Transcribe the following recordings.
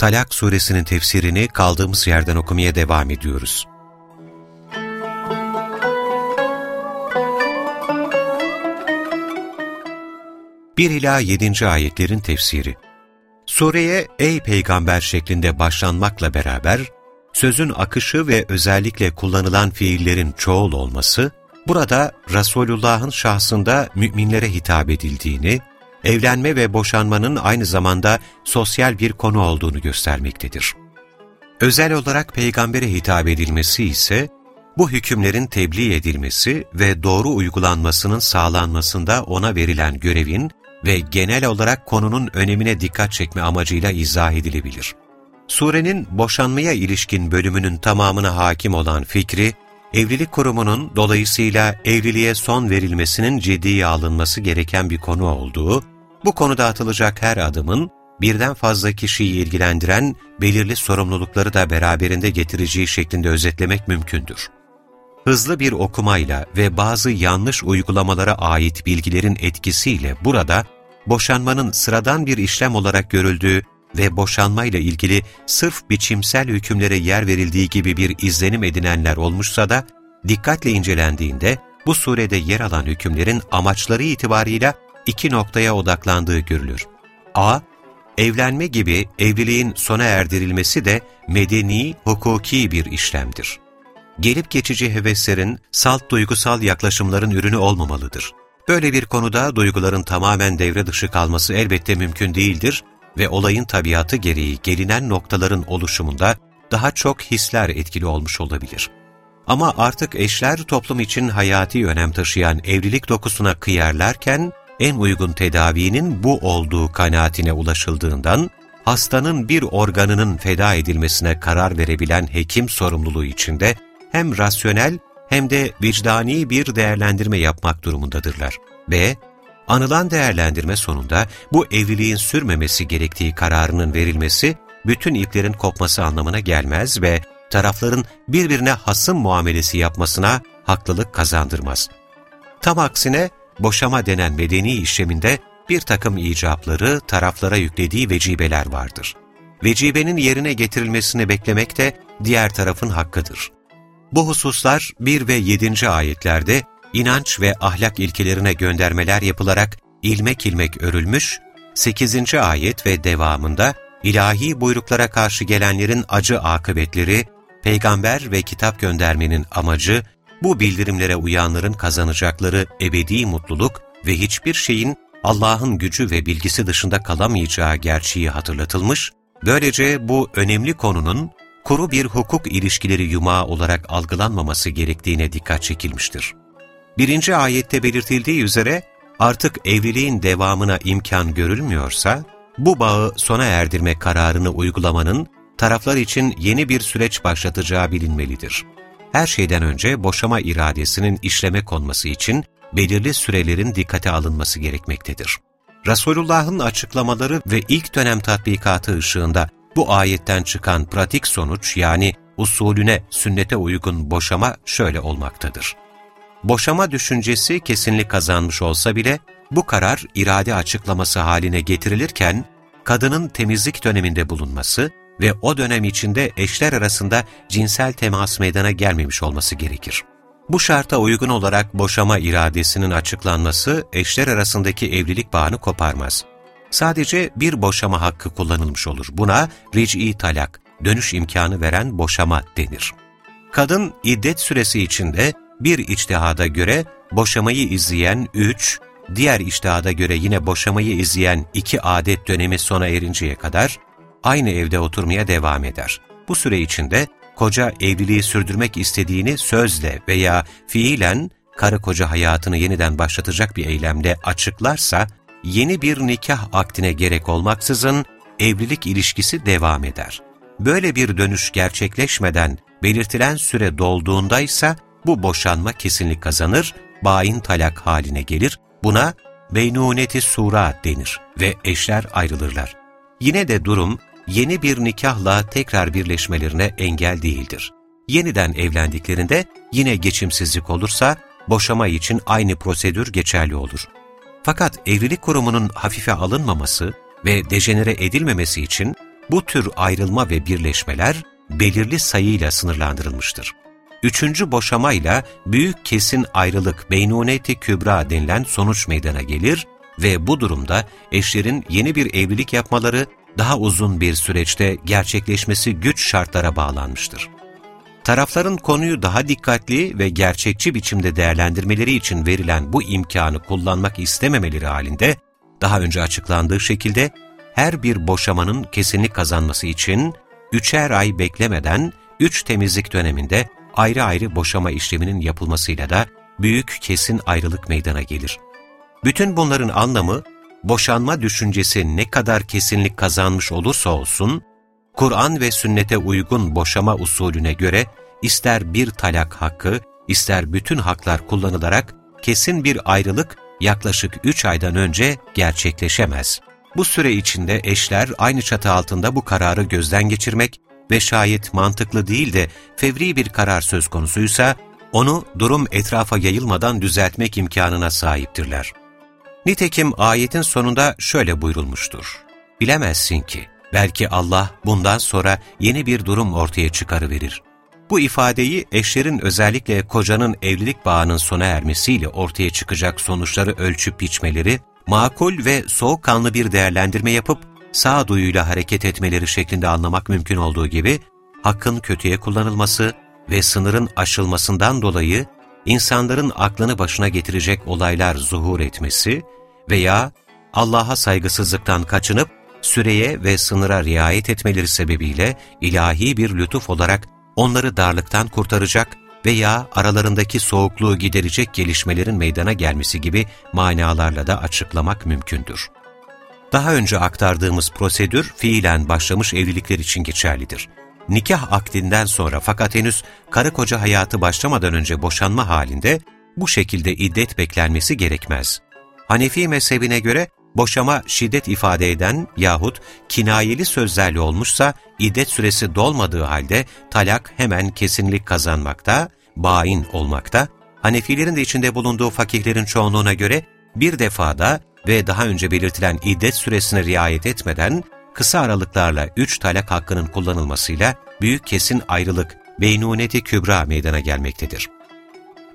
Talak suresinin tefsirini kaldığımız yerden okumaya devam ediyoruz. Bir ila yedinci ayetlerin tefsiri Sureye ey peygamber şeklinde başlanmakla beraber, sözün akışı ve özellikle kullanılan fiillerin çoğul olması, burada Resulullah'ın şahsında müminlere hitap edildiğini, evlenme ve boşanmanın aynı zamanda sosyal bir konu olduğunu göstermektedir. Özel olarak peygambere hitap edilmesi ise, bu hükümlerin tebliğ edilmesi ve doğru uygulanmasının sağlanmasında ona verilen görevin ve genel olarak konunun önemine dikkat çekme amacıyla izah edilebilir. Surenin boşanmaya ilişkin bölümünün tamamına hakim olan fikri, evlilik kurumunun dolayısıyla evliliğe son verilmesinin ciddiye alınması gereken bir konu olduğu, bu konuda atılacak her adımın birden fazla kişiyi ilgilendiren belirli sorumlulukları da beraberinde getireceği şeklinde özetlemek mümkündür. Hızlı bir okumayla ve bazı yanlış uygulamalara ait bilgilerin etkisiyle burada boşanmanın sıradan bir işlem olarak görüldüğü ve boşanmayla ilgili sırf biçimsel hükümlere yer verildiği gibi bir izlenim edinenler olmuşsa da, dikkatle incelendiğinde bu surede yer alan hükümlerin amaçları itibarıyla iki noktaya odaklandığı görülür. A. Evlenme gibi evliliğin sona erdirilmesi de medeni, hukuki bir işlemdir. Gelip geçici heveslerin, salt duygusal yaklaşımların ürünü olmamalıdır. Böyle bir konuda duyguların tamamen devre dışı kalması elbette mümkün değildir ve olayın tabiatı gereği gelinen noktaların oluşumunda daha çok hisler etkili olmuş olabilir. Ama artık eşler toplum için hayati önem taşıyan evlilik dokusuna kıyarlarken, en uygun tedavinin bu olduğu kanaatine ulaşıldığından, hastanın bir organının feda edilmesine karar verebilen hekim sorumluluğu içinde hem rasyonel hem de vicdani bir değerlendirme yapmak durumundadırlar. B. Anılan değerlendirme sonunda bu evliliğin sürmemesi gerektiği kararının verilmesi, bütün iplerin kopması anlamına gelmez ve tarafların birbirine hasım muamelesi yapmasına haklılık kazandırmaz. Tam aksine boşama denen medeni işleminde bir takım icapları taraflara yüklediği vecibeler vardır. Vecibenin yerine getirilmesini beklemek de diğer tarafın hakkıdır. Bu hususlar 1 ve 7. ayetlerde inanç ve ahlak ilkelerine göndermeler yapılarak ilmek ilmek örülmüş, 8. ayet ve devamında ilahi buyruklara karşı gelenlerin acı akıbetleri, peygamber ve kitap göndermenin amacı, bu bildirimlere uyanların kazanacakları ebedi mutluluk ve hiçbir şeyin Allah'ın gücü ve bilgisi dışında kalamayacağı gerçeği hatırlatılmış, böylece bu önemli konunun kuru bir hukuk ilişkileri yumağı olarak algılanmaması gerektiğine dikkat çekilmiştir. Birinci ayette belirtildiği üzere artık evliliğin devamına imkan görülmüyorsa, bu bağı sona erdirme kararını uygulamanın taraflar için yeni bir süreç başlatacağı bilinmelidir. Her şeyden önce boşama iradesinin işleme konması için belirli sürelerin dikkate alınması gerekmektedir. Resulullah'ın açıklamaları ve ilk dönem tatbikatı ışığında bu ayetten çıkan pratik sonuç yani usulüne, sünnete uygun boşama şöyle olmaktadır. Boşama düşüncesi kesinlik kazanmış olsa bile bu karar irade açıklaması haline getirilirken kadının temizlik döneminde bulunması ve o dönem içinde eşler arasında cinsel temas meydana gelmemiş olması gerekir. Bu şarta uygun olarak boşama iradesinin açıklanması eşler arasındaki evlilik bağını koparmaz. Sadece bir boşama hakkı kullanılmış olur. Buna ric'i talak, dönüş imkanı veren boşama denir. Kadın iddet süresi içinde bir içtihada göre boşamayı izleyen 3, diğer içtihada göre yine boşamayı izleyen 2 adet dönemi sona erinceye kadar aynı evde oturmaya devam eder. Bu süre içinde koca evliliği sürdürmek istediğini sözle veya fiilen karı koca hayatını yeniden başlatacak bir eylemle açıklarsa, yeni bir nikah aktine gerek olmaksızın evlilik ilişkisi devam eder. Böyle bir dönüş gerçekleşmeden belirtilen süre dolduğunda ise bu boşanma kesinlik kazanır, bain talak haline gelir. Buna beynuneti sura denir ve eşler ayrılırlar. Yine de durum yeni bir nikahla tekrar birleşmelerine engel değildir. Yeniden evlendiklerinde yine geçimsizlik olursa boşama için aynı prosedür geçerli olur. Fakat evlilik kurumunun hafife alınmaması ve dejenere edilmemesi için bu tür ayrılma ve birleşmeler belirli sayıyla sınırlandırılmıştır. Üçüncü boşamayla büyük kesin ayrılık beynuneti kübra denilen sonuç meydana gelir ve bu durumda eşlerin yeni bir evlilik yapmaları daha uzun bir süreçte gerçekleşmesi güç şartlara bağlanmıştır. Tarafların konuyu daha dikkatli ve gerçekçi biçimde değerlendirmeleri için verilen bu imkanı kullanmak istememeleri halinde, daha önce açıklandığı şekilde her bir boşamanın kesinlik kazanması için üçer ay beklemeden üç temizlik döneminde ayrı ayrı boşama işleminin yapılmasıyla da büyük kesin ayrılık meydana gelir. Bütün bunların anlamı, boşanma düşüncesi ne kadar kesinlik kazanmış olursa olsun, Kur'an ve sünnete uygun boşama usulüne göre ister bir talak hakkı, ister bütün haklar kullanılarak kesin bir ayrılık yaklaşık 3 aydan önce gerçekleşemez. Bu süre içinde eşler aynı çatı altında bu kararı gözden geçirmek ve şayet mantıklı değil de fevri bir karar söz konusuysa, onu durum etrafa yayılmadan düzeltmek imkanına sahiptirler. Nitekim ayetin sonunda şöyle buyurulmuştur. Bilemezsin ki, belki Allah bundan sonra yeni bir durum ortaya çıkarıverir. Bu ifadeyi eşlerin özellikle kocanın evlilik bağının sona ermesiyle ortaya çıkacak sonuçları ölçüp biçmeleri, makul ve soğukkanlı bir değerlendirme yapıp sağduyuyla hareket etmeleri şeklinde anlamak mümkün olduğu gibi, hakkın kötüye kullanılması ve sınırın aşılmasından dolayı insanların aklını başına getirecek olaylar zuhur etmesi veya Allah'a saygısızlıktan kaçınıp süreye ve sınıra riayet etmeleri sebebiyle ilahi bir lütuf olarak onları darlıktan kurtaracak veya aralarındaki soğukluğu giderecek gelişmelerin meydana gelmesi gibi manalarla da açıklamak mümkündür. Daha önce aktardığımız prosedür fiilen başlamış evlilikler için geçerlidir. Nikah akdinden sonra fakat henüz karı koca hayatı başlamadan önce boşanma halinde bu şekilde iddet beklenmesi gerekmez. Hanefi mezhebine göre boşama şiddet ifade eden yahut kinayeli sözlerle olmuşsa iddet süresi dolmadığı halde talak hemen kesinlik kazanmakta, bain olmakta, Hanefilerin de içinde bulunduğu fakihlerin çoğunluğuna göre bir defada ve daha önce belirtilen iddet süresine riayet etmeden kısa aralıklarla üç talak hakkının kullanılmasıyla büyük kesin ayrılık, beynuneti kübra meydana gelmektedir.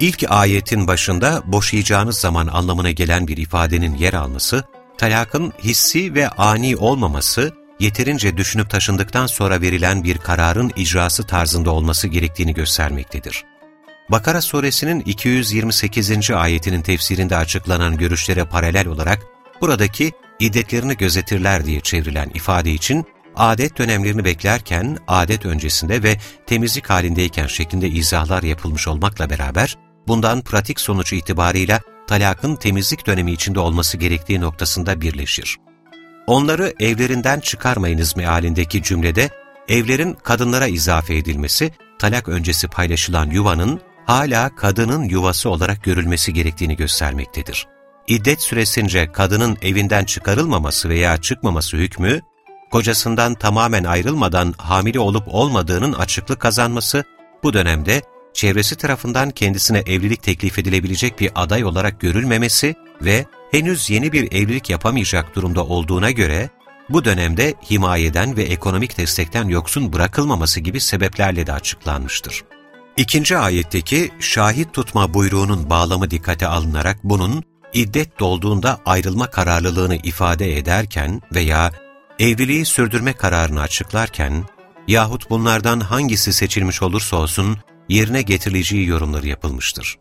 İlk ayetin başında boşayacağınız zaman anlamına gelen bir ifadenin yer alması, talakın hissi ve ani olmaması, yeterince düşünüp taşındıktan sonra verilen bir kararın icrası tarzında olması gerektiğini göstermektedir. Bakara suresinin 228. ayetinin tefsirinde açıklanan görüşlere paralel olarak, buradaki iddetlerini gözetirler diye çevrilen ifade için, adet dönemlerini beklerken, adet öncesinde ve temizlik halindeyken şeklinde izahlar yapılmış olmakla beraber, bundan pratik sonucu itibarıyla talakın temizlik dönemi içinde olması gerektiği noktasında birleşir. Onları evlerinden çıkarmayınız mealindeki cümlede, evlerin kadınlara izafe edilmesi, talak öncesi paylaşılan yuvanın hala kadının yuvası olarak görülmesi gerektiğini göstermektedir. İddet süresince kadının evinden çıkarılmaması veya çıkmaması hükmü, kocasından tamamen ayrılmadan hamile olup olmadığının açıklık kazanması, bu dönemde çevresi tarafından kendisine evlilik teklif edilebilecek bir aday olarak görülmemesi ve henüz yeni bir evlilik yapamayacak durumda olduğuna göre, bu dönemde himayeden ve ekonomik destekten yoksun bırakılmaması gibi sebeplerle de açıklanmıştır. İkinci ayetteki şahit tutma buyruğunun bağlamı dikkate alınarak bunun iddet dolduğunda ayrılma kararlılığını ifade ederken veya evliliği sürdürme kararını açıklarken yahut bunlardan hangisi seçilmiş olursa olsun yerine getirileceği yorumları yapılmıştır.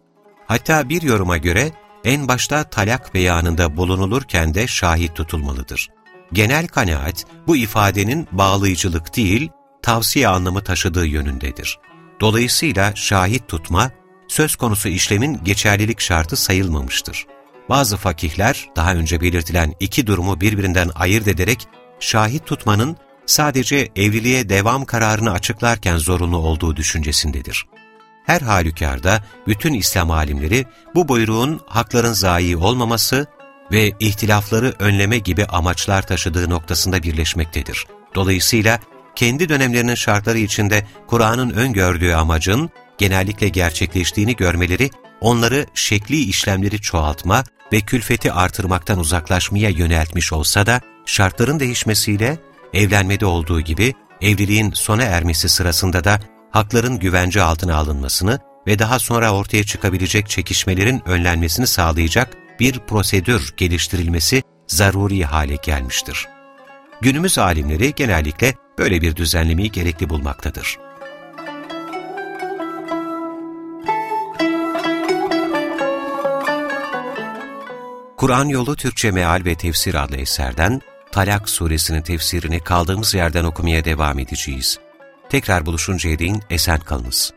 Hatta bir yoruma göre en başta talak beyanında bulunulurken de şahit tutulmalıdır. Genel kanaat bu ifadenin bağlayıcılık değil, tavsiye anlamı taşıdığı yönündedir. Dolayısıyla şahit tutma, söz konusu işlemin geçerlilik şartı sayılmamıştır. Bazı fakihler daha önce belirtilen iki durumu birbirinden ayırt ederek şahit tutmanın sadece evliliğe devam kararını açıklarken zorunlu olduğu düşüncesindedir. Her halükarda bütün İslam alimleri bu buyruğun hakların zayi olmaması ve ihtilafları önleme gibi amaçlar taşıdığı noktasında birleşmektedir. Dolayısıyla kendi dönemlerinin şartları içinde Kur'an'ın öngördüğü amacın genellikle gerçekleştiğini görmeleri onları şekli işlemleri çoğaltma ve külfeti artırmaktan uzaklaşmaya yöneltmiş olsa da şartların değişmesiyle evlenmede olduğu gibi evliliğin sona ermesi sırasında da hakların güvence altına alınmasını ve daha sonra ortaya çıkabilecek çekişmelerin önlenmesini sağlayacak bir prosedür geliştirilmesi zaruri hale gelmiştir. Günümüz alimleri genellikle böyle bir düzenlemeyi gerekli bulmaktadır. Kur'an Yolu Türkçe Meal ve Tefsir adlı eserden Talak suresinin tefsirini kaldığımız yerden okumaya devam edeceğiz. Tekrar buluşuncaya değin esen kalınız.